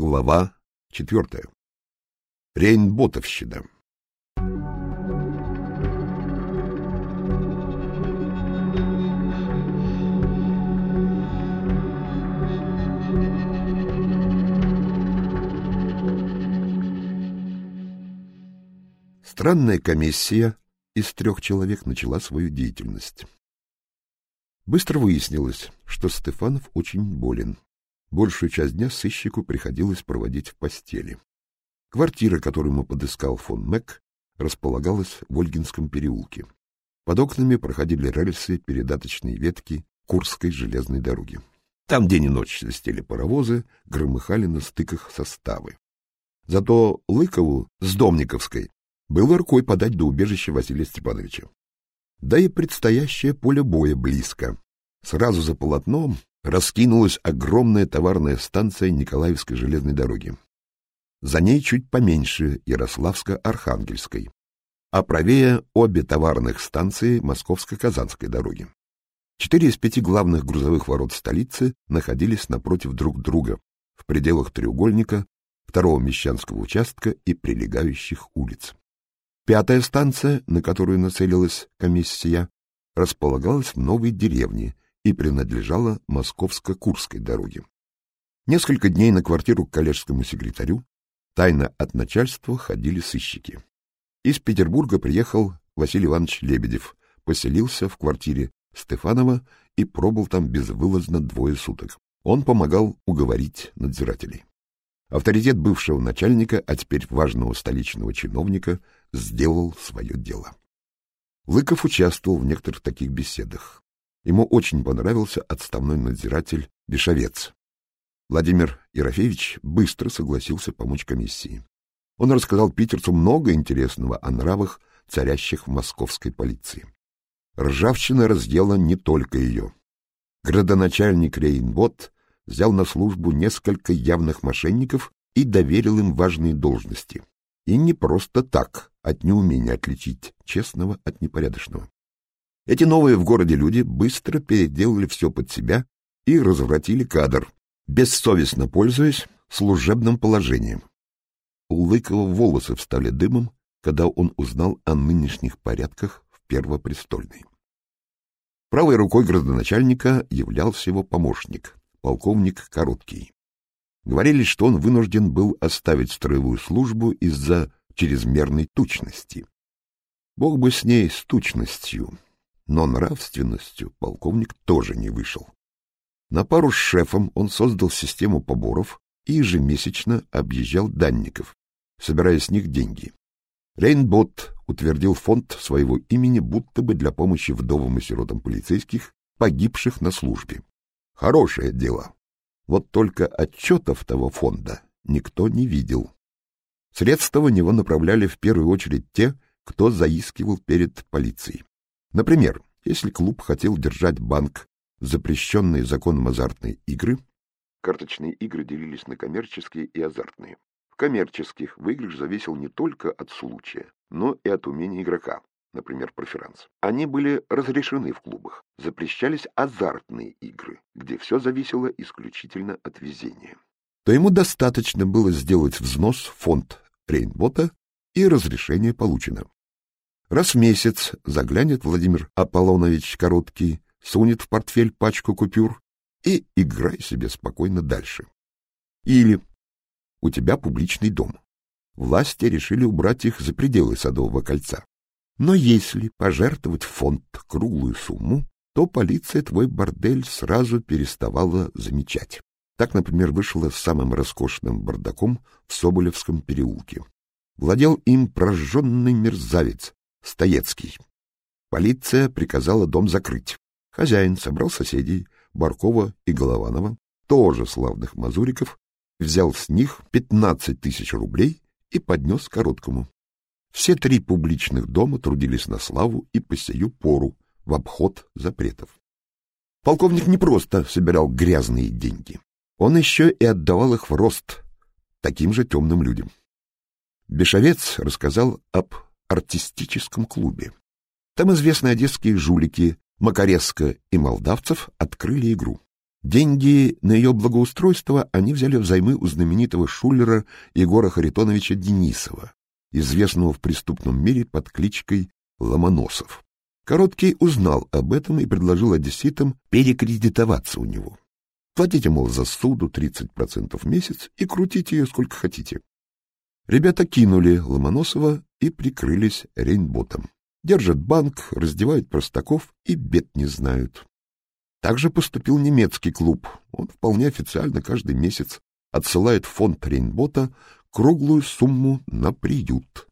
Глава четвертая. Рейнботовщина. Странная комиссия из трех человек начала свою деятельность. Быстро выяснилось, что Стефанов очень болен. Большую часть дня сыщику приходилось проводить в постели. Квартира, которую ему подыскал фон Мек, располагалась в Ольгинском переулке. Под окнами проходили рельсы передаточной ветки Курской железной дороги. Там день и ночь свистели паровозы, громыхали на стыках составы. Зато Лыкову с Домниковской было рукой подать до убежища Василия Степановича. Да и предстоящее поле боя близко. Сразу за полотном раскинулась огромная товарная станция Николаевской железной дороги. За ней чуть поменьше Ярославско-Архангельской, а правее обе товарных станции Московско-Казанской дороги. Четыре из пяти главных грузовых ворот столицы находились напротив друг друга в пределах треугольника второго Мещанского участка и прилегающих улиц. Пятая станция, на которую нацелилась комиссия, располагалась в новой деревне и принадлежала Московско-Курской дороге. Несколько дней на квартиру к коллежскому секретарю тайно от начальства ходили сыщики. Из Петербурга приехал Василий Иванович Лебедев, поселился в квартире Стефанова и пробыл там безвылазно двое суток. Он помогал уговорить надзирателей. Авторитет бывшего начальника, а теперь важного столичного чиновника, сделал свое дело. Лыков участвовал в некоторых таких беседах. Ему очень понравился отставной надзиратель Бешовец. Владимир Ерофеевич быстро согласился помочь комиссии. Он рассказал питерцу много интересного о нравах, царящих в московской полиции. Ржавчина разъела не только ее. Градоначальник Рейнбот взял на службу несколько явных мошенников и доверил им важные должности. И не просто так, от неумения отличить честного от непорядочного. Эти новые в городе люди быстро переделали все под себя и развратили кадр, бессовестно пользуясь служебным положением. У Лыкова волосы встали дымом, когда он узнал о нынешних порядках в Первопрестольной. Правой рукой градоначальника являлся его помощник, полковник Короткий. Говорили, что он вынужден был оставить строевую службу из-за чрезмерной тучности. Бог бы с ней, с тучностью, но нравственностью полковник тоже не вышел. На пару с шефом он создал систему поборов и ежемесячно объезжал данников, собирая с них деньги. Рейнбот утвердил фонд своего имени будто бы для помощи вдовам и сиротам полицейских, погибших на службе. Хорошее дело. Вот только отчетов того фонда никто не видел. Средства в него направляли в первую очередь те, кто заискивал перед полицией. Например, если клуб хотел держать банк запрещенные законом азартные игры, карточные игры делились на коммерческие и азартные. В коммерческих выигрыш зависел не только от случая, но и от умения игрока, например, проферанс. Они были разрешены в клубах. Запрещались азартные игры, где все зависело исключительно от везения. То ему достаточно было сделать взнос в фонд Рейнбота, и разрешение получено. Раз в месяц заглянет Владимир Аполлонович Короткий, сунет в портфель пачку купюр и играй себе спокойно дальше. Или у тебя публичный дом. Власти решили убрать их за пределы Садового кольца. Но если пожертвовать фонд круглую сумму, то полиция твой бордель сразу переставала замечать. Так, например, вышло с самым роскошным бардаком в Соболевском переулке. Владел им прожженный мерзавец, Стоецкий. Полиция приказала дом закрыть. Хозяин собрал соседей, Баркова и Голованова, тоже славных мазуриков, взял с них 15 тысяч рублей и поднес короткому. Все три публичных дома трудились на славу и по сию пору, в обход запретов. Полковник не просто собирал грязные деньги. Он еще и отдавал их в рост таким же темным людям. Бешовец рассказал об артистическом клубе. Там известные одесские жулики Макареско и Молдавцев открыли игру. Деньги на ее благоустройство они взяли взаймы у знаменитого шулера Егора Харитоновича Денисова, известного в преступном мире под кличкой Ломоносов. Короткий узнал об этом и предложил одесситам перекредитоваться у него. Платите, мол, за суду 30% в месяц и крутите ее сколько хотите. Ребята кинули Ломоносова и прикрылись рейнботом. Держат банк, раздевают простаков и бед не знают. Также поступил немецкий клуб. Он вполне официально каждый месяц отсылает в фонд Рейнбота круглую сумму на приют.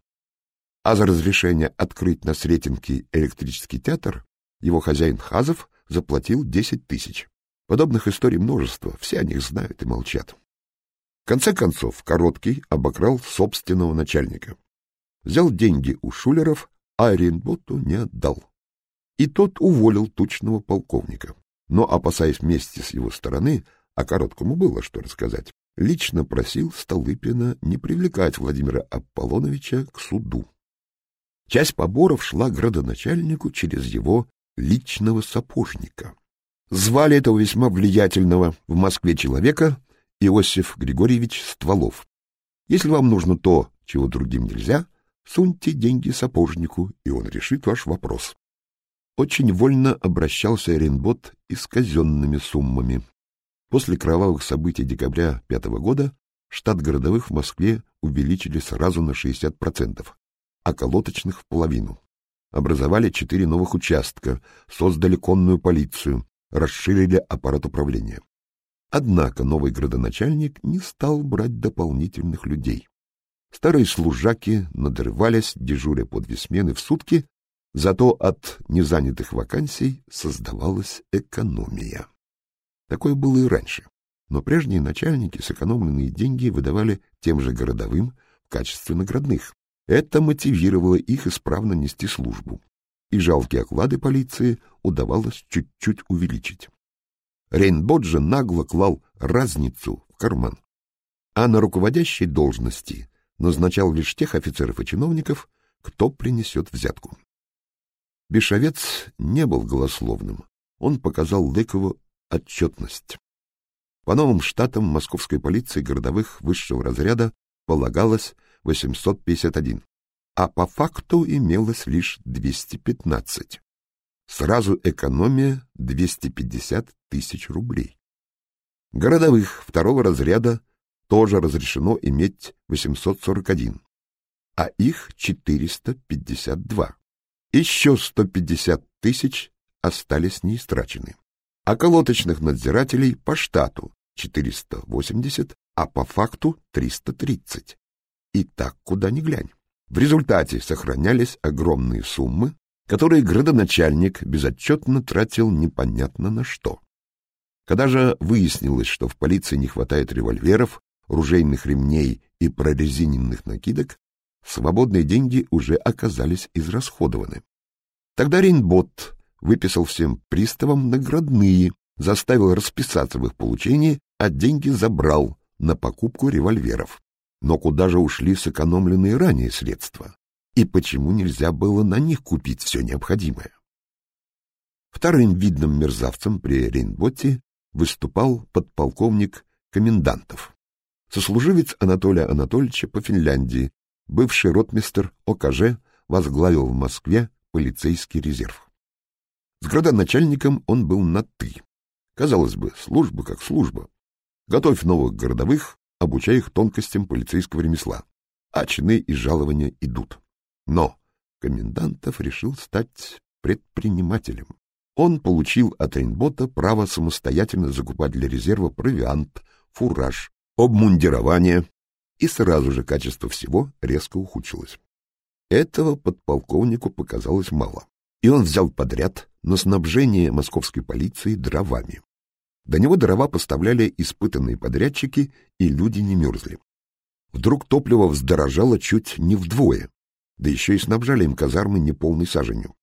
А за разрешение открыть на Сретенке электрический театр его хозяин Хазов заплатил 10 тысяч. Подобных историй множество, все о них знают и молчат. Конце концов, Короткий обокрал собственного начальника. Взял деньги у шулеров, а Рейнботу не отдал. И тот уволил тучного полковника но, опасаясь мести с его стороны, а короткому было что рассказать, лично просил Столыпина не привлекать Владимира Аполлоновича к суду. Часть поборов шла градоначальнику через его личного сапожника. Звали этого весьма влиятельного в Москве человека Иосиф Григорьевич Стволов. Если вам нужно то, чего другим нельзя, суньте деньги сапожнику, и он решит ваш вопрос очень вольно обращался Оренбот и с казенными суммами. После кровавых событий декабря пятого года штат городовых в Москве увеличили сразу на 60%, а колоточных в половину. Образовали четыре новых участка, создали конную полицию, расширили аппарат управления. Однако новый градоначальник не стал брать дополнительных людей. Старые служаки надрывались, дежуря по две смены в сутки, Зато от незанятых вакансий создавалась экономия. Такое было и раньше. Но прежние начальники сэкономленные деньги выдавали тем же городовым в качестве наградных. Это мотивировало их исправно нести службу. И жалкие оклады полиции удавалось чуть-чуть увеличить. Рейнбот же нагло клал разницу в карман. А на руководящей должности назначал лишь тех офицеров и чиновников, кто принесет взятку. Бешовец не был голословным. Он показал Лыкову отчетность. По новым штатам московской полиции городовых высшего разряда полагалось 851, а по факту имелось лишь 215. Сразу экономия 250 тысяч рублей. Городовых второго разряда тоже разрешено иметь 841, а их 452. Еще 150 тысяч остались неистрачены. А колоточных надзирателей по штату 480, а по факту 330. И так куда ни глянь. В результате сохранялись огромные суммы, которые градоначальник безотчетно тратил непонятно на что. Когда же выяснилось, что в полиции не хватает револьверов, ружейных ремней и прорезиненных накидок, свободные деньги уже оказались израсходованы. Тогда Рейнбот выписал всем приставам наградные, заставил расписаться в их получении, а деньги забрал на покупку револьверов. Но куда же ушли сэкономленные ранее средства? И почему нельзя было на них купить все необходимое? Вторым видным мерзавцем при Рейнботте выступал подполковник Комендантов, сослуживец Анатолия Анатольевича по Финляндии, бывший ротмистер ОКЖ, возглавил в Москве полицейский резерв. С градоначальником он был на «ты». Казалось бы, служба как служба. Готовь новых городовых, обучай их тонкостям полицейского ремесла, а чины и жалования идут. Но комендантов решил стать предпринимателем. Он получил от Рейнбота право самостоятельно закупать для резерва провиант, фураж, обмундирование, и сразу же качество всего резко ухудшилось. Этого подполковнику показалось мало, и он взял подряд на снабжение московской полиции дровами. До него дрова поставляли испытанные подрядчики, и люди не мерзли. Вдруг топливо вздорожало чуть не вдвое, да еще и снабжали им казармы неполной саженью.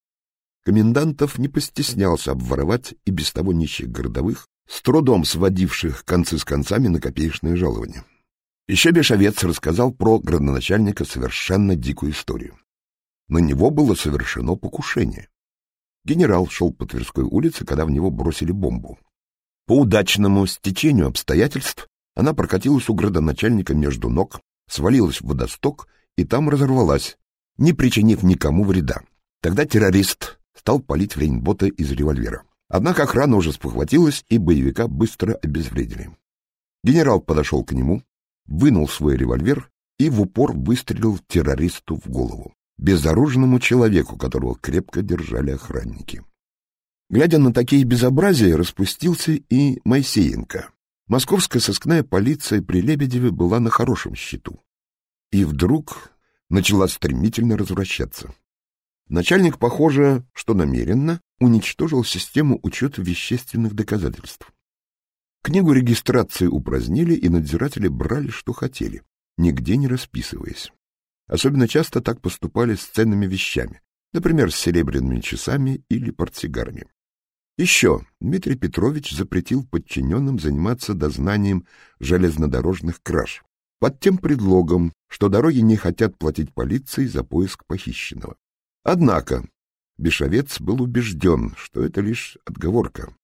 Комендантов не постеснялся обворовать и без того нищих городовых, с трудом сводивших концы с концами на копеечное жалование. Еще Бешовец рассказал про градоначальника совершенно дикую историю. На него было совершено покушение. Генерал шел по Тверской улице, когда в него бросили бомбу. По удачному стечению обстоятельств она прокатилась у градоначальника между ног, свалилась в водосток и там разорвалась, не причинив никому вреда. Тогда террорист стал палить в Рейнбота из револьвера. Однако охрана уже спохватилась, и боевика быстро обезвредили. Генерал подошел к нему, вынул свой револьвер и в упор выстрелил террористу в голову, безоружному человеку, которого крепко держали охранники. Глядя на такие безобразия, распустился и Моисеенко. Московская сыскная полиция при Лебедеве была на хорошем счету. И вдруг начала стремительно развращаться. Начальник, похоже, что намеренно уничтожил систему учета вещественных доказательств. Книгу регистрации упразднили, и надзиратели брали, что хотели, нигде не расписываясь. Особенно часто так поступали с ценными вещами, например, с серебряными часами или портсигарами. Еще Дмитрий Петрович запретил подчиненным заниматься дознанием железнодорожных краж под тем предлогом, что дороги не хотят платить полиции за поиск похищенного. Однако Бешовец был убежден, что это лишь отговорка.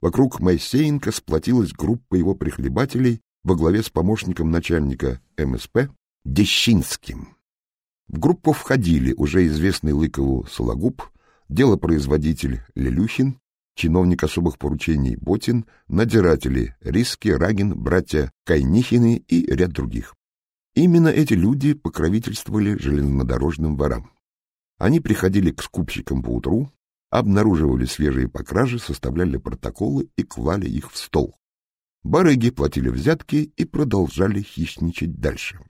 Вокруг Моисеенко сплотилась группа его прихлебателей во главе с помощником начальника МСП Дещинским. В группу входили уже известный Лыкову Сологуб, делопроизводитель Лелюхин, чиновник особых поручений Ботин, надзиратели Риски, Рагин, братья Кайнихины и ряд других. Именно эти люди покровительствовали железнодорожным ворам. Они приходили к скупщикам по утру, обнаруживали свежие покражи, составляли протоколы и клали их в стол. Барыги платили взятки и продолжали хищничать дальше.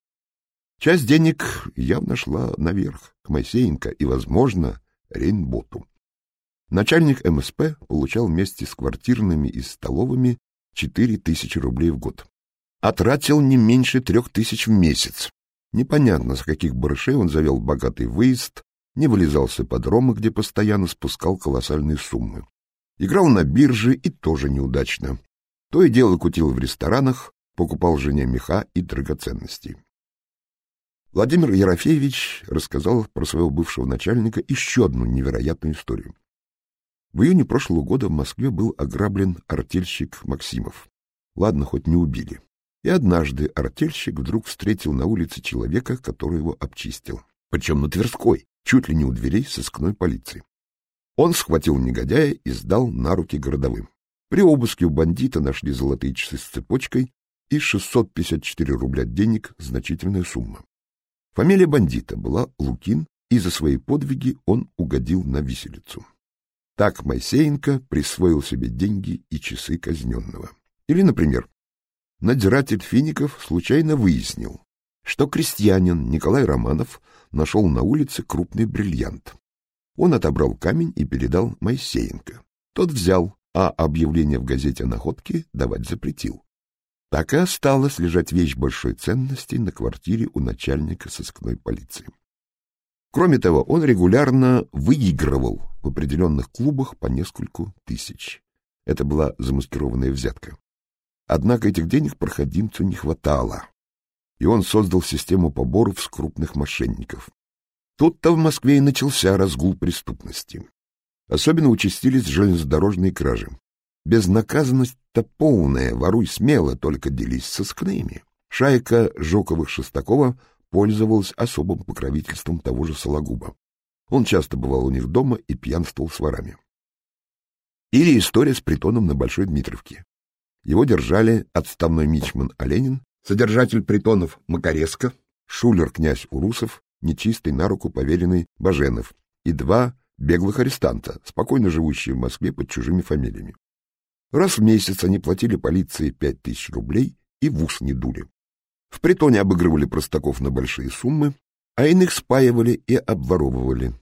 Часть денег явно шла наверх, к Моисеенко и, возможно, Рейнботу. Начальник МСП получал вместе с квартирными и столовыми 4 тысячи рублей в год. А не меньше трех тысяч в месяц. Непонятно, с каких барышей он завел богатый выезд, не вылезал с ипподрома, где постоянно спускал колоссальные суммы. Играл на бирже и тоже неудачно. То и дело кутил в ресторанах, покупал жене меха и драгоценности. Владимир Ерофеевич рассказал про своего бывшего начальника еще одну невероятную историю. В июне прошлого года в Москве был ограблен артельщик Максимов. Ладно, хоть не убили. И однажды артельщик вдруг встретил на улице человека, который его обчистил. Причем на Тверской чуть ли не у дверей сыскной полиции. Он схватил негодяя и сдал на руки городовым. При обыске у бандита нашли золотые часы с цепочкой и 654 рубля денег, значительная сумма. Фамилия бандита была Лукин, и за свои подвиги он угодил на виселицу. Так Моисеенко присвоил себе деньги и часы казненного. Или, например, надзиратель Фиников случайно выяснил, что крестьянин Николай Романов нашел на улице крупный бриллиант. Он отобрал камень и передал Моисеенко. Тот взял, а объявление в газете о находке давать запретил. Так и осталась лежать вещь большой ценности на квартире у начальника сыскной полиции. Кроме того, он регулярно выигрывал в определенных клубах по нескольку тысяч. Это была замаскированная взятка. Однако этих денег проходимцу не хватало и он создал систему поборов с крупных мошенников. Тут-то в Москве и начался разгул преступности. Особенно участились железнодорожные кражи. Безнаказанность-то полная, воруй смело, только делись со скными. Шайка Жоковых-Шестакова пользовалась особым покровительством того же Сологуба. Он часто бывал у них дома и пьянствовал с ворами. Или история с притоном на Большой Дмитровке. Его держали отставной мичман Оленин содержатель притонов Макареско, шулер князь Урусов, нечистый на руку поверенный Баженов и два беглых арестанта, спокойно живущие в Москве под чужими фамилиями. Раз в месяц они платили полиции пять тысяч рублей и в ус не дули. В притоне обыгрывали простаков на большие суммы, а иных спаивали и обворовывали.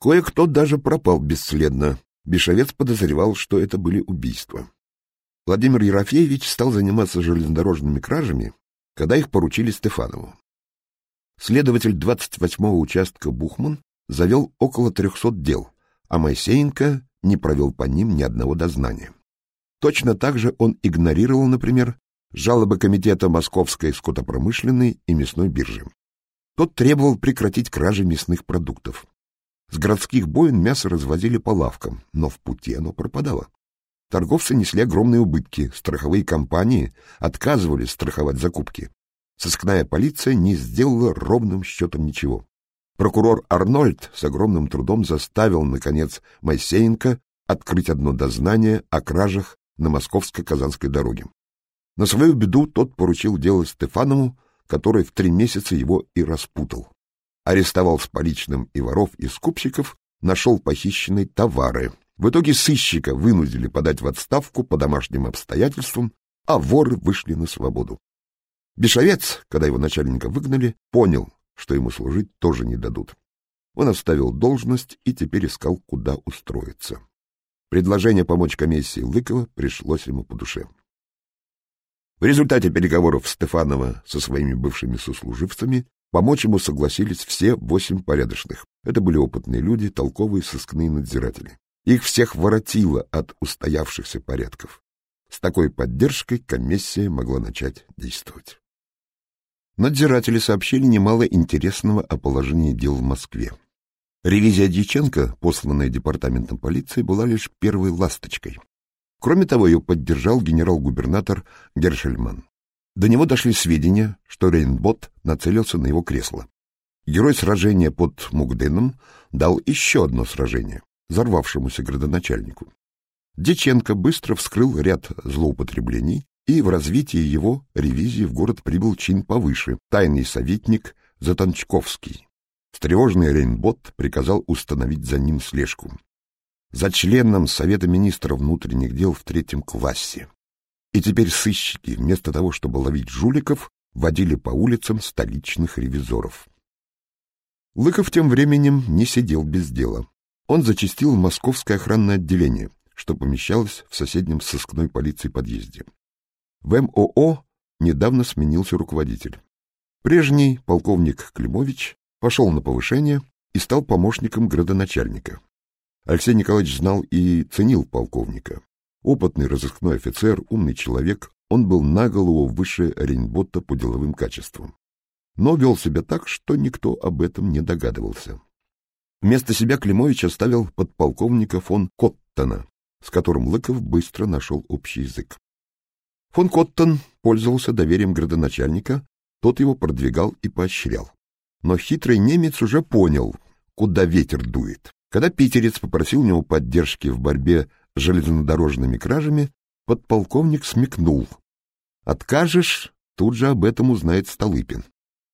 Кое-кто даже пропал бесследно. Бешовец подозревал, что это были убийства. Владимир Ерофеевич стал заниматься железнодорожными кражами, когда их поручили Стефанову. Следователь 28-го участка Бухман завел около 300 дел, а Моисеенко не провел по ним ни одного дознания. Точно так же он игнорировал, например, жалобы комитета Московской скотопромышленной и мясной биржи. Тот требовал прекратить кражи мясных продуктов. С городских боин мясо развозили по лавкам, но в пути оно пропадало. Торговцы несли огромные убытки, страховые компании отказывались страховать закупки. Сыскная полиция не сделала ровным счетом ничего. Прокурор Арнольд с огромным трудом заставил, наконец, Моисеенко открыть одно дознание о кражах на Московско-Казанской дороге. На свою беду тот поручил дело Стефанову, который в три месяца его и распутал. Арестовал с поличным и воров, и скупщиков, нашел похищенные товары. В итоге сыщика вынудили подать в отставку по домашним обстоятельствам, а воры вышли на свободу. Бешовец, когда его начальника выгнали, понял, что ему служить тоже не дадут. Он оставил должность и теперь искал, куда устроиться. Предложение помочь комиссии Лыкова пришлось ему по душе. В результате переговоров Стефанова со своими бывшими сослуживцами помочь ему согласились все восемь порядочных. Это были опытные люди, толковые сыскные надзиратели. Их всех воротило от устоявшихся порядков. С такой поддержкой комиссия могла начать действовать. Надзиратели сообщили немало интересного о положении дел в Москве. Ревизия Дьяченко, посланная департаментом полиции, была лишь первой ласточкой. Кроме того, ее поддержал генерал-губернатор Гершельман. До него дошли сведения, что Рейнбот нацелился на его кресло. Герой сражения под Мугденом дал еще одно сражение взорвавшемуся градоначальнику. Дьяченко быстро вскрыл ряд злоупотреблений и в развитии его ревизии в город прибыл чин повыше, тайный советник Затончковский. Встревоженный Рейнбот приказал установить за ним слежку. За членом Совета министров внутренних дел в третьем классе. И теперь сыщики, вместо того, чтобы ловить жуликов, водили по улицам столичных ревизоров. Лыков тем временем не сидел без дела. Он зачастил московское охранное отделение, что помещалось в соседнем сыскной полиции подъезде. В МОО недавно сменился руководитель. Прежний полковник Климович пошел на повышение и стал помощником градоначальника. Алексей Николаевич знал и ценил полковника. Опытный разыскной офицер, умный человек, он был на голову выше Рейнботта по деловым качествам. Но вел себя так, что никто об этом не догадывался. Вместо себя Климович оставил подполковника фон Коттона, с которым Лыков быстро нашел общий язык. Фон Коттон пользовался доверием градоначальника, тот его продвигал и поощрял. Но хитрый немец уже понял, куда ветер дует. Когда питерец попросил у него поддержки в борьбе с железнодорожными кражами, подполковник смекнул. Откажешь, тут же об этом узнает Столыпин.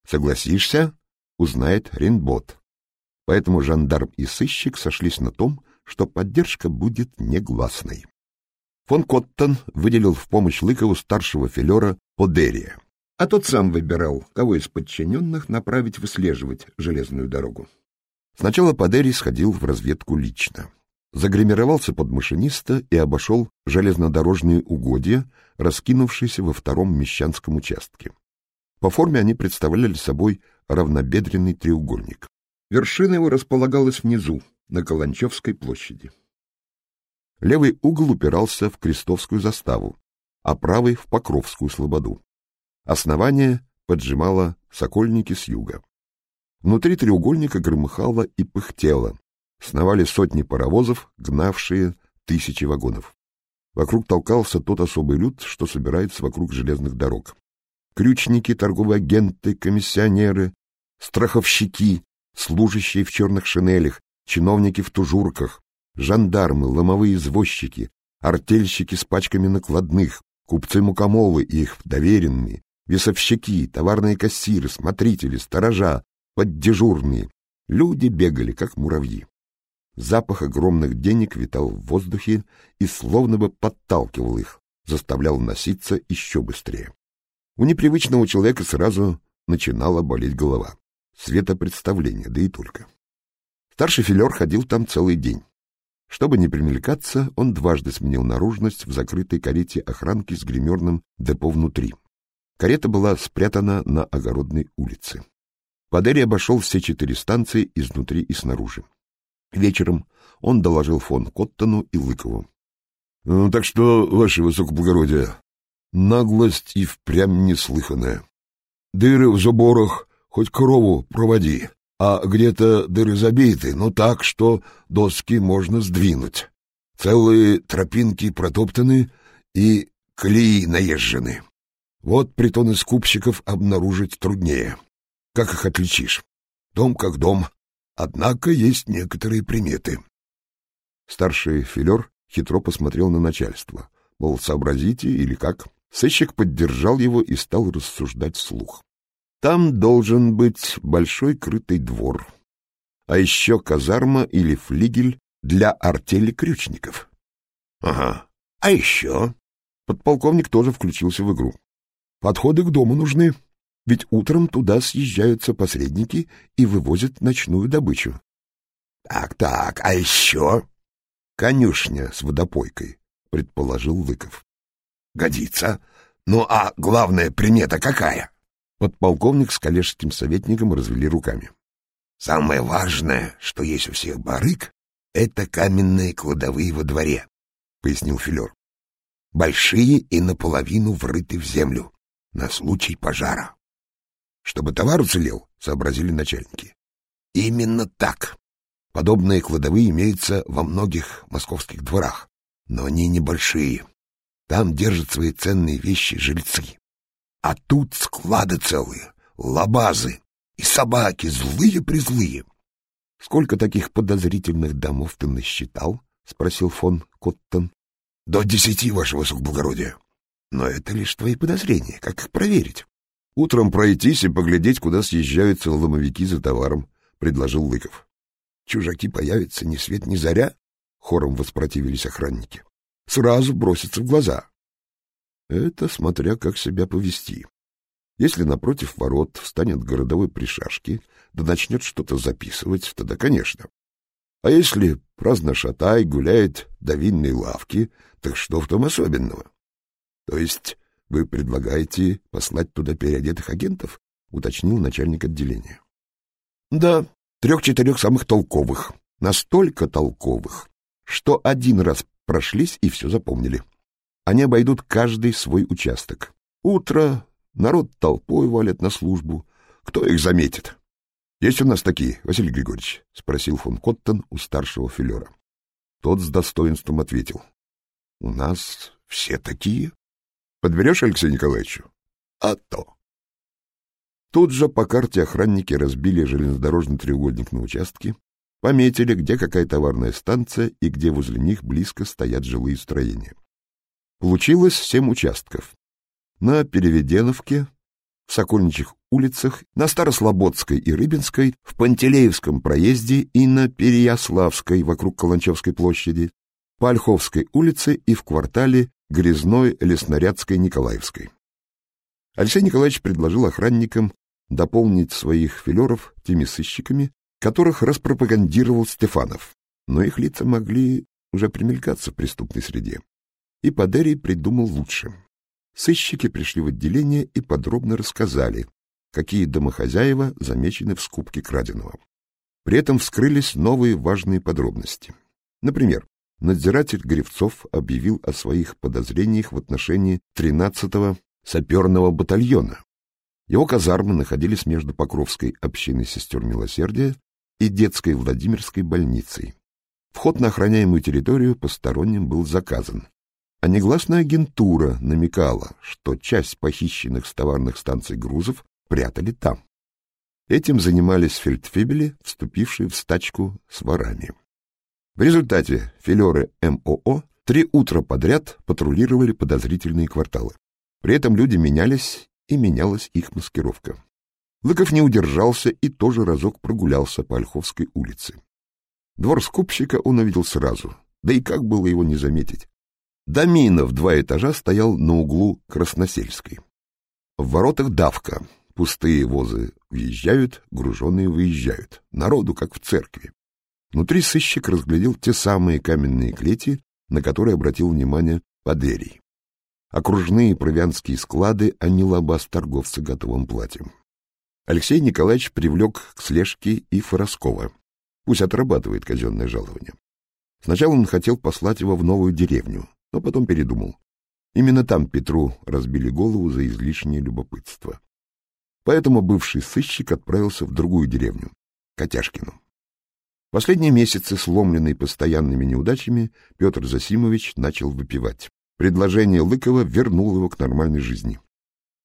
Согласишься, узнает Ренбот. Поэтому жандарм и сыщик сошлись на том, что поддержка будет негласной фон Коттон выделил в помощь Лыкову старшего филера Подерия, а тот сам выбирал, кого из подчиненных направить выслеживать железную дорогу. Сначала Подерий сходил в разведку лично. Загримировался под машиниста и обошел железнодорожные угодья, раскинувшиеся во втором мещанском участке. По форме они представляли собой равнобедренный треугольник. Вершина его располагалась внизу, на Каланчевской площади. Левый угол упирался в Крестовскую заставу, а правый — в Покровскую слободу. Основание поджимало сокольники с юга. Внутри треугольника громыхало и пыхтело. Сновали сотни паровозов, гнавшие тысячи вагонов. Вокруг толкался тот особый люд, что собирается вокруг железных дорог. Крючники, торговые агенты, комиссионеры, страховщики, служащие в черных шинелях, чиновники в тужурках, жандармы, ломовые извозчики, артельщики с пачками накладных, купцы-мукомолы и их доверенные, весовщики, товарные кассиры, смотрители, сторожа, поддежурные. Люди бегали, как муравьи. Запах огромных денег витал в воздухе и словно бы подталкивал их, заставлял носиться еще быстрее. У непривычного человека сразу начинала болеть голова. Светопредставление, да и только. Старший филер ходил там целый день. Чтобы не примелькаться, он дважды сменил наружность в закрытой карете охранки с гримерным депо внутри. Карета была спрятана на огородной улице. Падери обошел все четыре станции изнутри и снаружи. Вечером он доложил фон Коттону и Лыкову. «Ну, так что, ваше высокоблагородие, наглость и впрямь неслыханная. Дыры в заборах хоть корову проводи а где-то дыры забиты, но так, что доски можно сдвинуть. Целые тропинки протоптаны и колеи наезжены. Вот притоны скупщиков обнаружить труднее. Как их отличишь? Дом как дом. Однако есть некоторые приметы. Старший филер хитро посмотрел на начальство. Мол, сообразите или как? Сыщик поддержал его и стал рассуждать вслух. Там должен быть большой крытый двор, а еще казарма или флигель для артели крючников. — Ага. А еще? Подполковник тоже включился в игру. Подходы к дому нужны, ведь утром туда съезжаются посредники и вывозят ночную добычу. Так, так, а еще? Конюшня с водопойкой, предположил Лыков. Годится. Ну а главная примета какая? Подполковник с коллежским советником развели руками. Самое важное, что есть у всех барык, это каменные кладовые во дворе, пояснил Филер. Большие и наполовину врыты в землю на случай пожара. Чтобы товар уцелел, сообразили начальники. Именно так. Подобные кладовые имеются во многих московских дворах, но они небольшие. Там держат свои ценные вещи жильцы. А тут склады целые, лабазы и собаки злые-призлые. — Сколько таких подозрительных домов ты насчитал? — спросил фон Коттон. — До десяти, ваше высокоблагородие. Но это лишь твои подозрения. Как их проверить? — Утром пройтись и поглядеть, куда съезжаются ломовики за товаром, — предложил Лыков. — Чужаки появятся ни свет ни заря? — хором воспротивились охранники. — Сразу бросятся в глаза. — Это смотря как себя повести. Если напротив ворот встанет городовой при шашке, да начнет что-то записывать, тогда, конечно. А если праздно шатай гуляет до винной лавки, так что в том особенного? То есть вы предлагаете послать туда переодетых агентов? Уточнил начальник отделения. Да, трех-четырех самых толковых. Настолько толковых, что один раз прошлись и все запомнили. Они обойдут каждый свой участок. Утро, народ толпой валят на службу. Кто их заметит? — Есть у нас такие, Василий Григорьевич? — спросил фон Коттон у старшего филера. Тот с достоинством ответил. — У нас все такие. Подберешь Алексею Николаевичу? А то. Тут же по карте охранники разбили железнодорожный треугольник на участке, пометили, где какая товарная станция и где возле них близко стоят жилые строения. Получилось семь участков. На Переведеновке, в Сокольничьих улицах, на Старослободской и Рыбинской, в Пантелеевском проезде и на Переяславской вокруг Каланчевской площади, по Ольховской улице и в квартале Грязной, Леснорядской, Николаевской. Алексей Николаевич предложил охранникам дополнить своих филеров теми сыщиками, которых распропагандировал Стефанов, но их лица могли уже примелькаться в преступной среде. И Падерий придумал лучше. Сыщики пришли в отделение и подробно рассказали, какие домохозяева замечены в скупке краденого. При этом вскрылись новые важные подробности. Например, надзиратель Гревцов объявил о своих подозрениях в отношении 13-го саперного батальона. Его казармы находились между Покровской общиной сестер Милосердия и детской Владимирской больницей. Вход на охраняемую территорию посторонним был заказан, а негласная агентура намекала, что часть похищенных с товарных станций грузов прятали там. Этим занимались фельдфебели, вступившие в стачку с ворами. В результате филеры МОО три утра подряд патрулировали подозрительные кварталы. При этом люди менялись, и менялась их маскировка. Лыков не удержался и тоже разок прогулялся по Ольховской улице. Двор скупщика он увидел сразу, да и как было его не заметить. Домина в два этажа стоял на углу Красносельской. В воротах давка. Пустые возы въезжают, груженные выезжают. Народу, как в церкви. Внутри сыщик разглядел те самые каменные клети, на которые обратил внимание Падерий. Окружные провианские склады, а не лабаз торговца готовым платьем. Алексей Николаевич привлек к слежке и Фороскова. Пусть отрабатывает казенное жалование. Сначала он хотел послать его в новую деревню, но потом передумал. Именно там Петру разбили голову за излишнее любопытство. Поэтому бывший сыщик отправился в другую деревню, Котяшкину. Последние месяцы, сломленный постоянными неудачами, Петр Засимович начал выпивать. Предложение Лыкова вернуло его к нормальной жизни.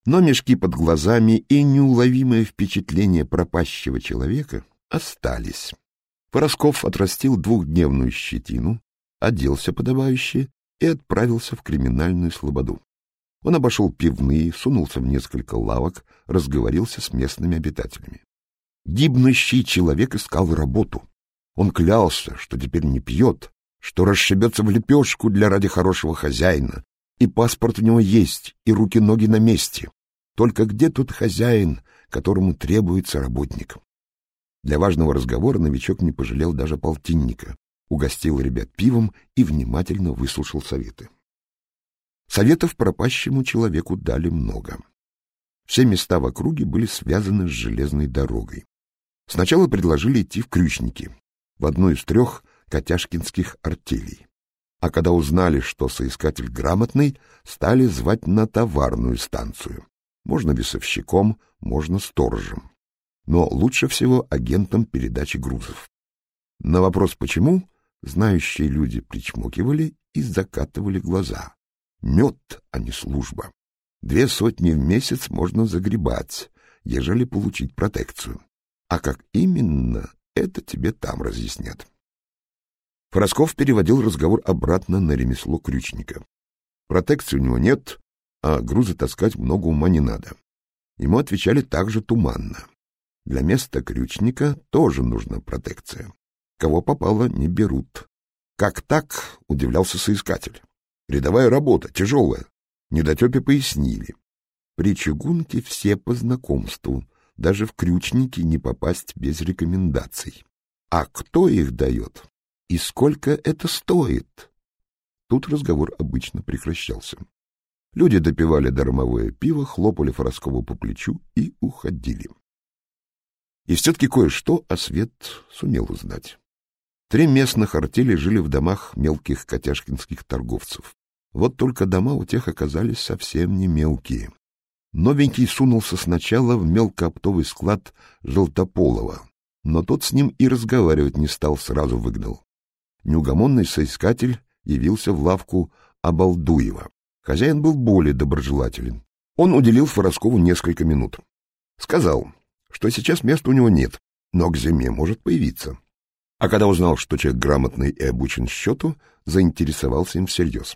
Но мешки под глазами и неуловимое впечатление пропащего человека остались. Поросков отрастил двухдневную щетину, оделся подобающе и отправился в криминальную слободу. Он обошел пивные, сунулся в несколько лавок, разговорился с местными обитателями. Гибнущий человек искал работу. Он клялся, что теперь не пьет, что расшибется в лепешку для ради хорошего хозяина, и паспорт у него есть, и руки-ноги на месте. Только где тут хозяин, которому требуется работник? Для важного разговора новичок не пожалел даже полтинника, угостил ребят пивом и внимательно выслушал советы. Советов пропащему человеку дали много. Все места в округе были связаны с железной дорогой. Сначала предложили идти в Крючники, в одну из трех Котяшкинских артелей. А когда узнали, что соискатель грамотный, стали звать на товарную станцию. Можно весовщиком, можно сторожем. Но лучше всего агентом передачи грузов. На вопрос «почему?» Знающие люди причмокивали и закатывали глаза. Мед, а не служба. Две сотни в месяц можно загребать, ежели получить протекцию. А как именно, это тебе там разъяснят. Фросков переводил разговор обратно на ремесло крючника. Протекции у него нет, а грузы таскать много ума не надо. Ему отвечали также туманно. Для места крючника тоже нужна протекция. Кого попало, не берут. Как так, удивлялся соискатель. Рядовая работа, тяжелая. Недотепе пояснили. При чугунке все по знакомству, даже в крючники не попасть без рекомендаций. А кто их дает? И сколько это стоит? Тут разговор обычно прекращался. Люди допивали дармовое пиво, хлопали Фороскову по плечу и уходили. И все-таки кое-что Освет сумел узнать. Три местных артели жили в домах мелких котяшкинских торговцев. Вот только дома у тех оказались совсем не мелкие. Новенький сунулся сначала в мелкооптовый склад Желтополова, но тот с ним и разговаривать не стал, сразу выгнал. Неугомонный соискатель явился в лавку Обалдуева. Хозяин был более доброжелателен. Он уделил Фороскову несколько минут. Сказал, что сейчас места у него нет, но к зиме может появиться. А когда узнал, что человек грамотный и обучен счету, заинтересовался им всерьез.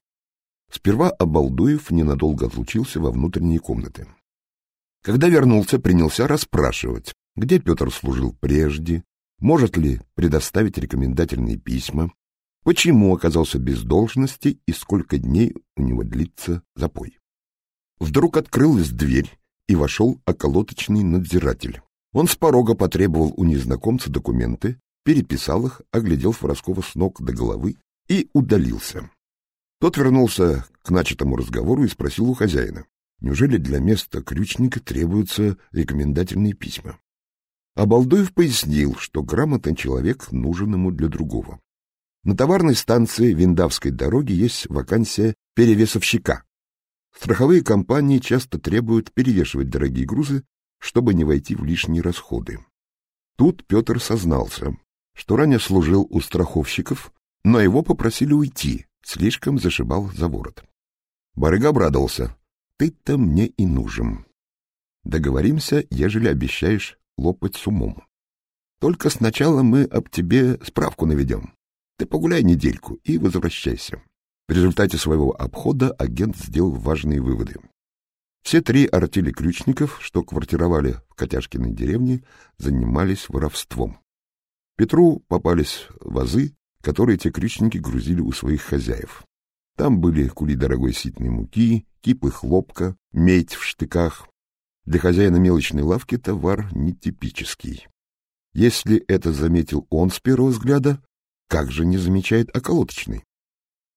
Сперва Обалдуев ненадолго отлучился во внутренние комнаты. Когда вернулся, принялся расспрашивать, где Петр служил прежде, может ли предоставить рекомендательные письма, почему оказался без должности и сколько дней у него длится запой. Вдруг открылась дверь, и вошел околоточный надзиратель. Он с порога потребовал у незнакомца документы, переписал их, оглядел Фороскова с ног до головы и удалился. Тот вернулся к начатому разговору и спросил у хозяина, неужели для места крючника требуются рекомендательные письма. А Балдуев пояснил, что грамотный человек нужен ему для другого. На товарной станции Виндавской дороги есть вакансия перевесовщика. Страховые компании часто требуют перевешивать дорогие грузы, чтобы не войти в лишние расходы. Тут Петр сознался, что ранее служил у страховщиков, но его попросили уйти, слишком зашибал за ворот. Барыга обрадовался. Ты-то мне и нужен. Договоримся, ежели обещаешь лопать с умом. Только сначала мы об тебе справку наведем. Ты погуляй недельку и возвращайся. В результате своего обхода агент сделал важные выводы. Все три артели ключников, что квартировали в Котяшкиной деревне, занимались воровством. Петру попались вазы, которые те крючники грузили у своих хозяев. Там были кули дорогой ситной муки, кипы хлопка, медь в штыках. Для хозяина мелочной лавки товар нетипический. Если это заметил он с первого взгляда, как же не замечает околоточный?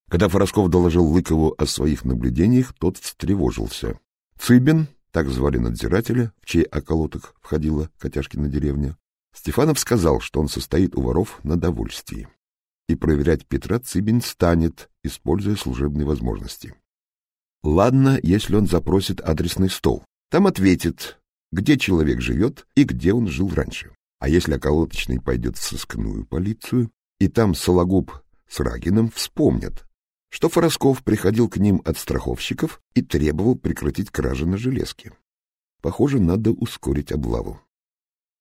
Когда Форосков доложил Лыкову о своих наблюдениях, тот встревожился. Цыбин, так звали надзирателя, в чей околоток входила Котяшкина деревня, Стефанов сказал, что он состоит у воров на довольствии, и проверять Петра Цыбин станет, используя служебные возможности. Ладно, если он запросит адресный стол. Там ответит, где человек живет и где он жил раньше. А если околоточный пойдет в сыскную полицию, и там Сологуб с Рагиным вспомнят, что Форосков приходил к ним от страховщиков и требовал прекратить кражи на железке. Похоже, надо ускорить облаву.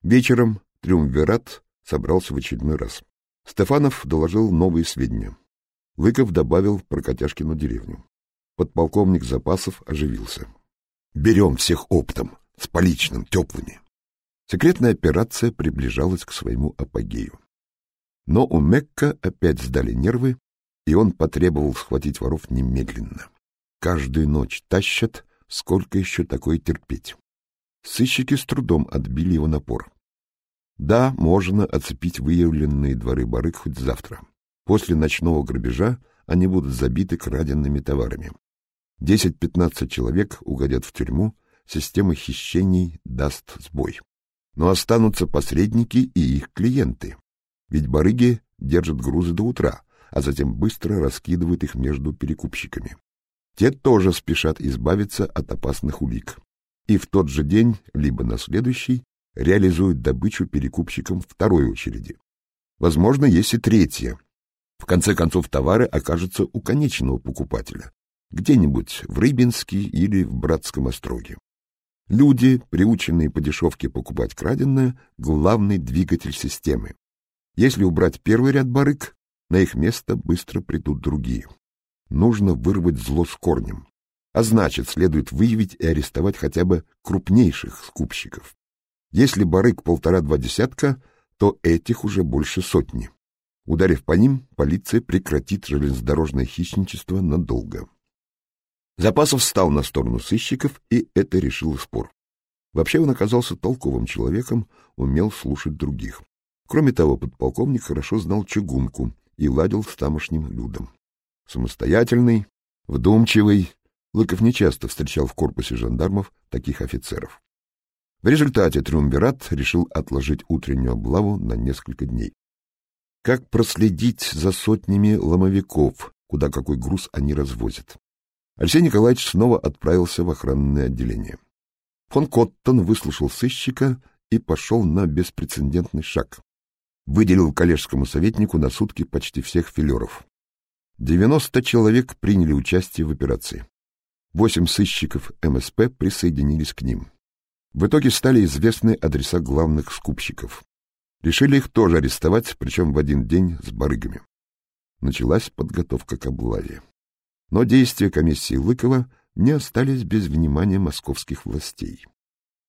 Вечером Триумвират собрался в очередной раз. Стефанов доложил новые сведения. Лыков добавил про Котяшкину деревню. Подполковник запасов оживился. «Берем всех оптом, с поличным, теплыми». Секретная операция приближалась к своему апогею. Но у Мекка опять сдали нервы, и он потребовал схватить воров немедленно. Каждую ночь тащат, сколько еще такое терпеть. Сыщики с трудом отбили его напор. Да, можно оцепить выявленные дворы барык хоть завтра. После ночного грабежа они будут забиты краденными товарами. Десять-пятнадцать человек угодят в тюрьму, система хищений даст сбой. Но останутся посредники и их клиенты. Ведь барыги держат грузы до утра, а затем быстро раскидывают их между перекупщиками. Те тоже спешат избавиться от опасных улик. И в тот же день, либо на следующий, реализуют добычу перекупщикам второй очереди. Возможно, есть и третья. В конце концов, товары окажутся у конечного покупателя, где-нибудь в Рыбинске или в Братском остроге. Люди, приученные по дешевке покупать краденое, главный двигатель системы. Если убрать первый ряд барыг, на их место быстро придут другие. Нужно вырвать зло с корнем. А значит, следует выявить и арестовать хотя бы крупнейших скупщиков. Если барыг полтора-два десятка, то этих уже больше сотни. Ударив по ним, полиция прекратит железнодорожное хищничество надолго. Запасов встал на сторону сыщиков, и это решило спор. Вообще он оказался толковым человеком, умел слушать других. Кроме того, подполковник хорошо знал чугунку и ладил с тамошним людом. Самостоятельный, вдумчивый, Лыков нечасто встречал в корпусе жандармов таких офицеров. В результате Триумвират решил отложить утреннюю облаву на несколько дней. Как проследить за сотнями ломовиков, куда какой груз они развозят? Алексей Николаевич снова отправился в охранное отделение. Фон Коттон выслушал сыщика и пошел на беспрецедентный шаг. Выделил коллежскому советнику на сутки почти всех филеров. Девяносто человек приняли участие в операции. Восемь сыщиков МСП присоединились к ним. В итоге стали известны адреса главных скупщиков. Решили их тоже арестовать, причем в один день с барыгами. Началась подготовка к облаве. Но действия комиссии Лыкова не остались без внимания московских властей.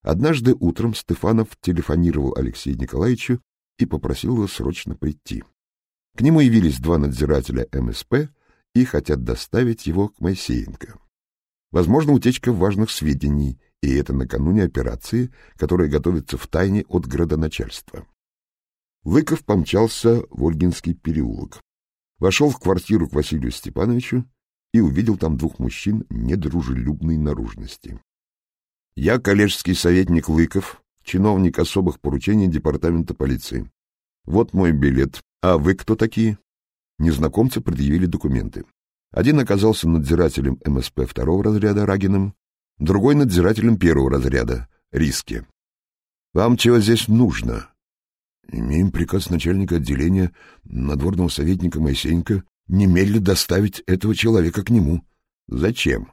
Однажды утром Стефанов телефонировал Алексею Николаевичу и попросил его срочно прийти. К нему явились два надзирателя МСП и хотят доставить его к Моисеенко. Возможно, утечка важных сведений, и это накануне операции, которая готовится в тайне от градоначальства. Лыков помчался в Ольгинский переулок. Вошел в квартиру к Василию Степановичу и увидел там двух мужчин недружелюбной наружности. Я коллежский советник Лыков, чиновник особых поручений департамента полиции. Вот мой билет. А вы кто такие? Незнакомцы предъявили документы. Один оказался надзирателем МСП второго разряда Рагиным, другой надзирателем первого разряда Риске. Вам чего здесь нужно? Имеем приказ начальника отделения надворного советника Моисеенко немедленно доставить этого человека к нему. Зачем?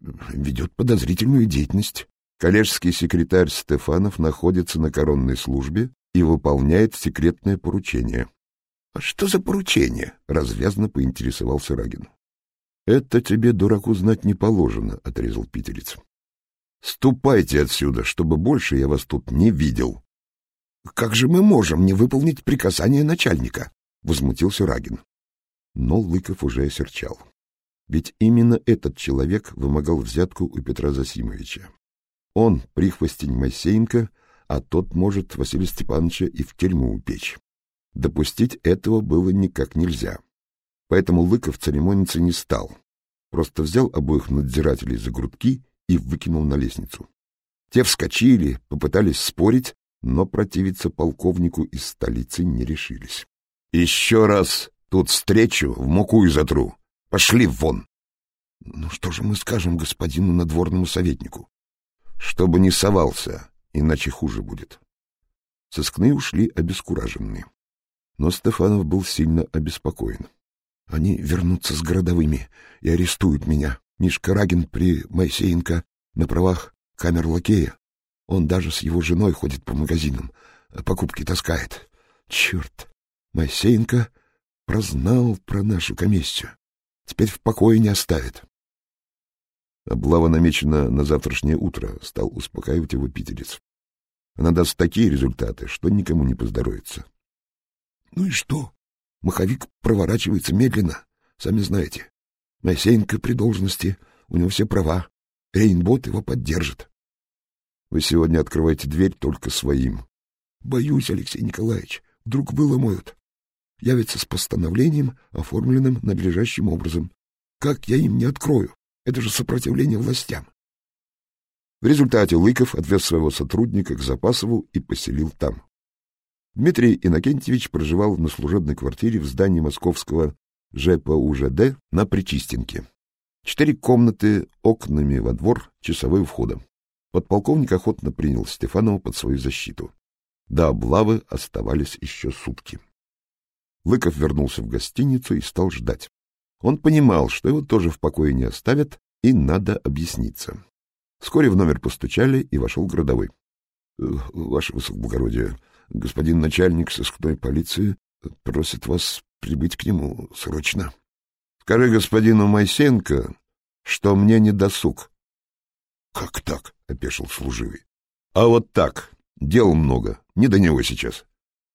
Ведет подозрительную деятельность. Коллежский секретарь Стефанов находится на коронной службе и выполняет секретное поручение. — А что за поручение? — развязно поинтересовался Рагин. — Это тебе, дураку, знать не положено, — отрезал питерец. — Ступайте отсюда, чтобы больше я вас тут не видел. — Как же мы можем не выполнить приказание начальника? — возмутился Рагин. Но Лыков уже осерчал. Ведь именно этот человек вымогал взятку у Петра Засимовича. Он — прихвостень Моисеенко, а тот может Василия Степановича и в тюрьму упечь. Допустить этого было никак нельзя. Поэтому Лыков церемониться не стал. Просто взял обоих надзирателей за грудки и выкинул на лестницу. Те вскочили, попытались спорить, но противиться полковнику из столицы не решились. — Еще раз Тут встречу, в муку и затру. Пошли вон. Ну что же мы скажем господину надворному советнику? Чтобы не совался, иначе хуже будет. Сыскные ушли обескураженные. Но Стефанов был сильно обеспокоен. Они вернутся с городовыми и арестуют меня. Мишка Рагин при Моисеенко на правах камер-лакея. Он даже с его женой ходит по магазинам, покупки таскает. Черт! Моисеенко прознал про нашу комиссию. Теперь в покое не оставит. Облава намечена на завтрашнее утро, стал успокаивать его питерец. Она даст такие результаты, что никому не поздоровится. Ну и что? Маховик проворачивается медленно, сами знаете. Моисеенко при должности, у него все права. Рейнбот его поддержит. Вы сегодня открываете дверь только своим. Боюсь, Алексей Николаевич, вдруг выломают. Явится с постановлением, оформленным надлежащим образом. Как я им не открою? Это же сопротивление властям. В результате Лыков отвез своего сотрудника к Запасову и поселил там. Дмитрий Иннокентьевич проживал на служебной квартире в здании московского ЖПУЖД на Причистенке. Четыре комнаты, окнами во двор, часовой у входа. Подполковник охотно принял Стефанова под свою защиту. До облавы оставались еще сутки. Лыков вернулся в гостиницу и стал ждать. Он понимал, что его тоже в покое не оставят, и надо объясниться. Вскоре в номер постучали, и вошел городовой. — Ваше высокоблагородие, господин начальник сыскной полиции просит вас прибыть к нему срочно. Скажи господину Майсенко, что мне не досуг. — Как так? — опешил служивый. — А вот так. Дел много. Не до него сейчас.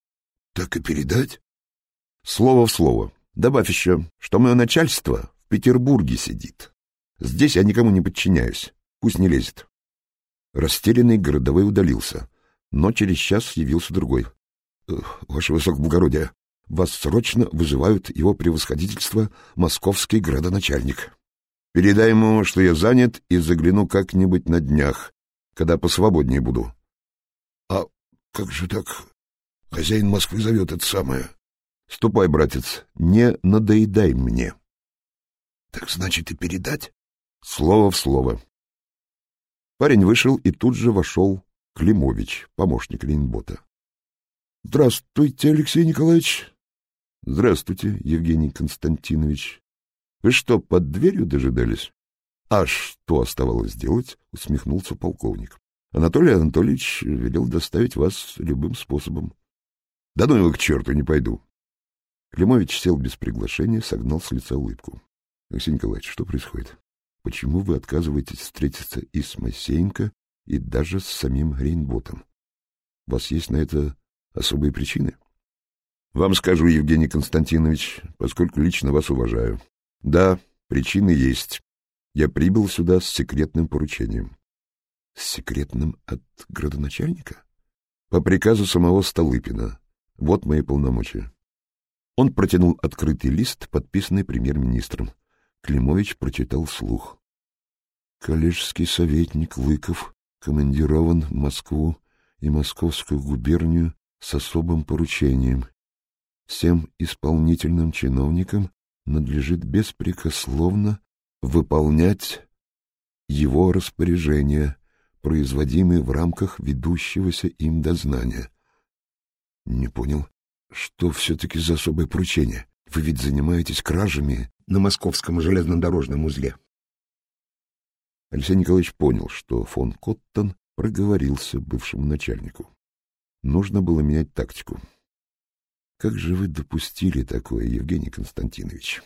— Так и передать? — Слово в слово. Добавь еще, что мое начальство в Петербурге сидит. Здесь я никому не подчиняюсь. Пусть не лезет. Растерянный городовой удалился но через час явился другой. «Э, — Ваше высокоблагородие, вас срочно вызывают его превосходительство московский градоначальник. Передай ему, что я занят и загляну как-нибудь на днях, когда посвободнее буду. — А как же так? Хозяин Москвы зовет это самое. — Ступай, братец, не надоедай мне. — Так значит и передать? — Слово в слово. Парень вышел и тут же вошел Климович, помощник Лейнбота. — Здравствуйте, Алексей Николаевич. — Здравствуйте, Евгений Константинович. Вы что, под дверью дожидались? — А что оставалось делать? — усмехнулся полковник. — Анатолий Анатольевич велел доставить вас любым способом. — Да ну его к черту, не пойду. Климович сел без приглашения, согнал с лица улыбку. — Алексей Николаевич, что происходит? Почему вы отказываетесь встретиться и с Моисеенко, и даже с самим Рейнботом. У вас есть на это особые причины? Вам скажу, Евгений Константинович, поскольку лично вас уважаю. Да, причины есть. Я прибыл сюда с секретным поручением. С секретным от градоначальника? По приказу самого Столыпина. Вот мои полномочия. Он протянул открытый лист, подписанный премьер-министром. Климович прочитал слух. Коллежский советник Лыков командирован в Москву и Московскую губернию с особым поручением. Всем исполнительным чиновникам надлежит беспрекословно выполнять его распоряжения, производимые в рамках ведущегося им дознания. Не понял, что все-таки за особое поручение? Вы ведь занимаетесь кражами на московском железнодорожном узле. Алексей Николаевич понял, что фон Коттон проговорился бывшему начальнику. Нужно было менять тактику. Как же вы допустили такое, Евгений Константинович?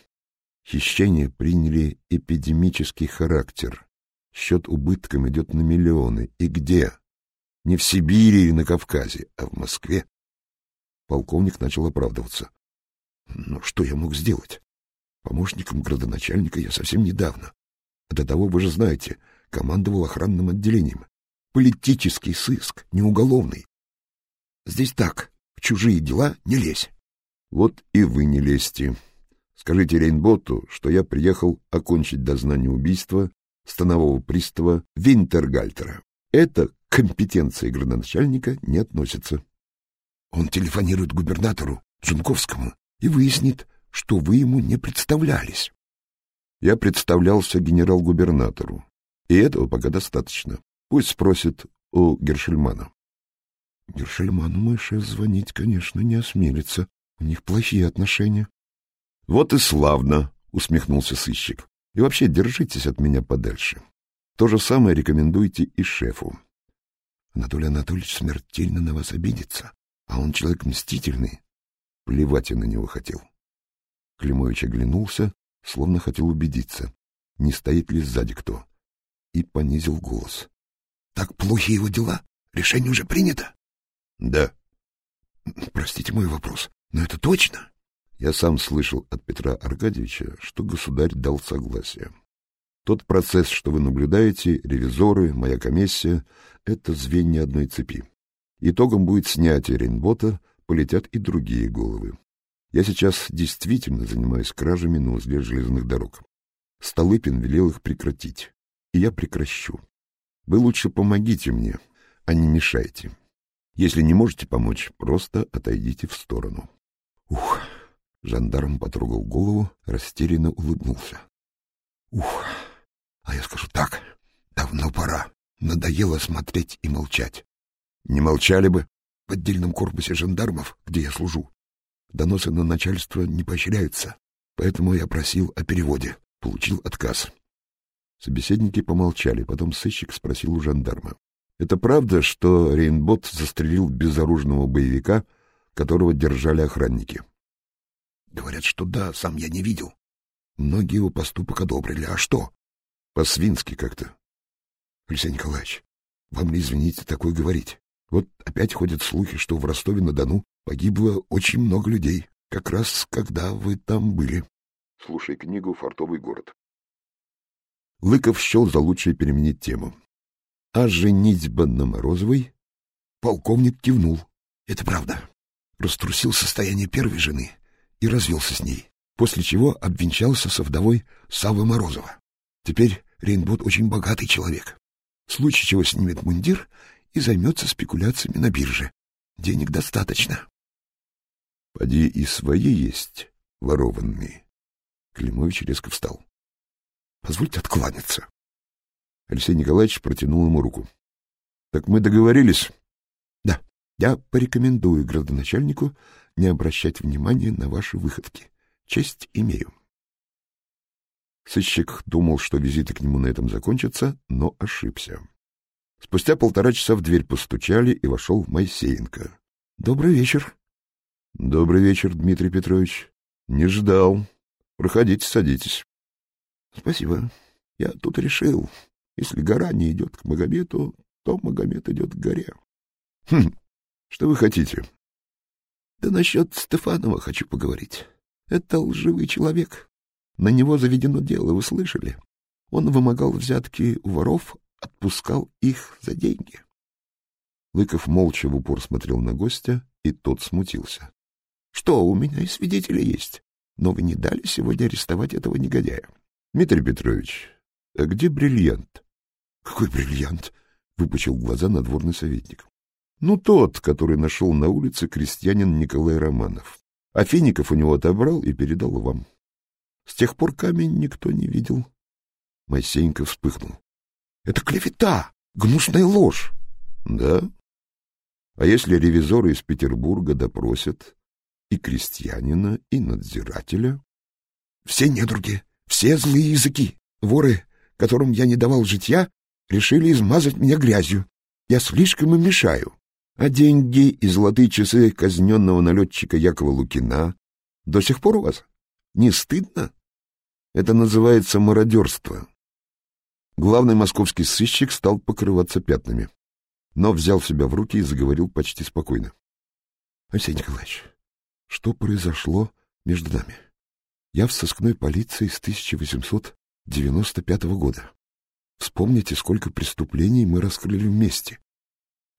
Хищения приняли эпидемический характер. Счет убыткам идет на миллионы. И где? Не в Сибири или на Кавказе, а в Москве. Полковник начал оправдываться. Но что я мог сделать? Помощником градоначальника я совсем недавно. До того, вы же знаете, командовал охранным отделением. Политический сыск, не уголовный. Здесь так, в чужие дела не лезь. Вот и вы не лезьте. Скажите Рейнботу, что я приехал окончить дознание убийства станового пристава Винтергальтера. Это к компетенции градоначальника не относится. Он телефонирует губернатору Джунковскому и выяснит, что вы ему не представлялись я представлялся генерал-губернатору, и этого пока достаточно. Пусть спросит у Гершельмана. Гершельману мой шеф звонить, конечно, не осмелится. У них плохие отношения. — Вот и славно, — усмехнулся сыщик. — И вообще держитесь от меня подальше. То же самое рекомендуйте и шефу. Анатолий Анатольевич смертельно на вас обидится, а он человек мстительный. Плевать я на него хотел. Климович оглянулся, словно хотел убедиться, не стоит ли сзади кто, и понизил голос. — Так плохи его дела? Решение уже принято? — Да. — Простите мой вопрос, но это точно? Я сам слышал от Петра Аркадьевича, что государь дал согласие. Тот процесс, что вы наблюдаете, ревизоры, моя комиссия — это звенья одной цепи. Итогом будет снятие Рейнбота, полетят и другие головы. Я сейчас действительно занимаюсь кражами на узле железных дорог. Столыпин велел их прекратить, и я прекращу. Вы лучше помогите мне, а не мешайте. Если не можете помочь, просто отойдите в сторону. Ух! Жандарм потрогал голову, растерянно улыбнулся. Ух! А я скажу так, давно пора. Надоело смотреть и молчать. Не молчали бы в отдельном корпусе жандармов, где я служу. Доносы на начальство не поощряются, поэтому я просил о переводе. Получил отказ. Собеседники помолчали, потом сыщик спросил у жандарма. — Это правда, что Рейнбот застрелил безоружного боевика, которого держали охранники? — Говорят, что да, сам я не видел. Многие его поступок одобрили. А что? — По-свински как-то. — Алексей Николаевич, вам не извините такое говорить. Вот опять ходят слухи, что в Ростове-на-Дону Погибло очень много людей, как раз когда вы там были. Слушай книгу «Фартовый город». Лыков счел за лучшее переменить тему. А женитьба на Морозовой? Полковник кивнул. Это правда. Раструсил состояние первой жены и развелся с ней, после чего обвенчался со вдовой Савы Морозова. Теперь Рейнбот очень богатый человек. В случае чего снимет мундир и займется спекуляциями на бирже. Денег достаточно. Поди и свои есть, ворованные. Климович резко встал. — Позвольте откланяться. Алексей Николаевич протянул ему руку. — Так мы договорились? — Да. Я порекомендую градоначальнику не обращать внимания на ваши выходки. Честь имею. Сыщик думал, что визиты к нему на этом закончатся, но ошибся. Спустя полтора часа в дверь постучали, и вошел Моисеенко. — Добрый вечер. — Добрый вечер, Дмитрий Петрович. Не ждал. Проходите, садитесь. — Спасибо. Я тут решил, если гора не идет к Магомету, то Магомед идет к горе. — Хм, что вы хотите? — Да насчет Стефанова хочу поговорить. Это лживый человек. На него заведено дело, вы слышали? Он вымогал взятки у воров, отпускал их за деньги. Лыков молча в упор смотрел на гостя, и тот смутился. Что, у меня и свидетели есть. Но вы не дали сегодня арестовать этого негодяя. Дмитрий Петрович, а где бриллиант? Какой бриллиант? Выпучил глаза надворный советник. Ну, тот, который нашел на улице крестьянин Николай Романов. А фиников у него отобрал и передал вам. С тех пор камень никто не видел. Моисеенко вспыхнул. — Это клевета, гнусная ложь. — Да? А если ревизоры из Петербурга допросят, и крестьянина, и надзирателя. Все недруги, все злые языки, воры, которым я не давал житья, решили измазать меня грязью. Я слишком им мешаю. А деньги и золотые часы казненного налетчика Якова Лукина до сих пор у вас? Не стыдно? Это называется мародерство. Главный московский сыщик стал покрываться пятнами, но взял себя в руки и заговорил почти спокойно. — Алексей Николаевич, что произошло между нами. Я в сыскной полиции с 1895 года. Вспомните, сколько преступлений мы раскрыли вместе,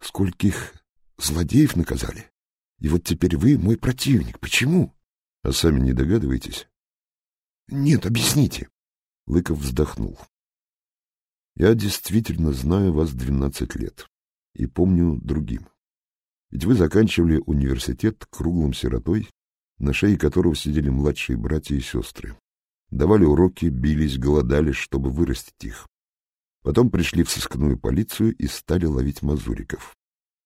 скольких злодеев наказали. И вот теперь вы мой противник. Почему? А сами не догадываетесь? Нет, объясните. Лыков вздохнул. Я действительно знаю вас двенадцать лет и помню другим. Ведь вы заканчивали университет круглым сиротой, на шее которого сидели младшие братья и сестры. Давали уроки, бились, голодали, чтобы вырастить их. Потом пришли в сыскную полицию и стали ловить мазуриков.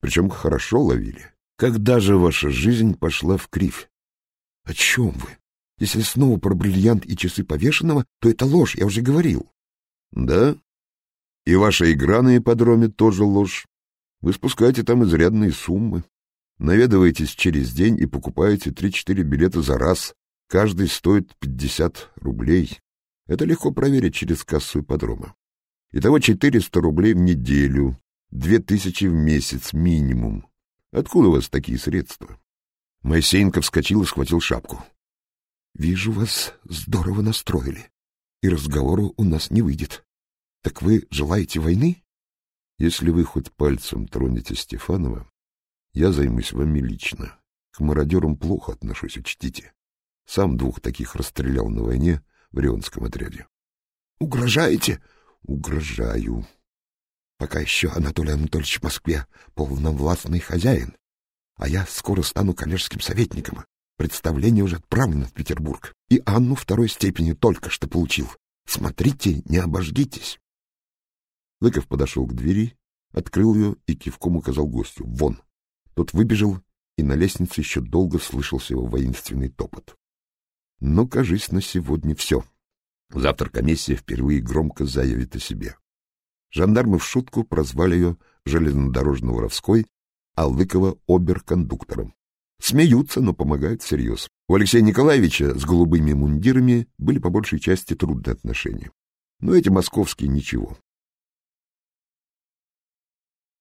Причем хорошо ловили. Когда же ваша жизнь пошла в кривь? — О чем вы? Если снова про бриллиант и часы повешенного, то это ложь, я уже говорил. — Да? И ваша игра на ипподроме тоже ложь. Вы спускаете там изрядные суммы. Наведываетесь через день и покупаете три-четыре билета за раз. Каждый стоит пятьдесят рублей. Это легко проверить через кассу ипподрома. Итого четыреста рублей в неделю, две тысячи в месяц минимум. Откуда у вас такие средства? Моисеенко вскочил и схватил шапку. — Вижу, вас здорово настроили, и разговору у нас не выйдет. Так вы желаете войны? Если вы хоть пальцем тронете Стефанова, я займусь вами лично. К мародерам плохо отношусь, учтите. Сам двух таких расстрелял на войне в Рионском отряде. — Угрожаете? — Угрожаю. Пока еще Анатолий Анатольевич в Москве полновластный хозяин, а я скоро стану коллежским советником. Представление уже отправлено в Петербург, и Анну второй степени только что получил. Смотрите, не обожгитесь. Лыков подошел к двери, открыл ее и кивком указал гостю «Вон!». Тот выбежал, и на лестнице еще долго слышался его воинственный топот. Но, кажись, на сегодня все. Завтра комиссия впервые громко заявит о себе. Жандармы в шутку прозвали ее железнодорожно-воровской, а Лыкова — оберкондуктором. Смеются, но помогают всерьез. У Алексея Николаевича с голубыми мундирами были по большей части трудные отношения. Но эти московские ничего.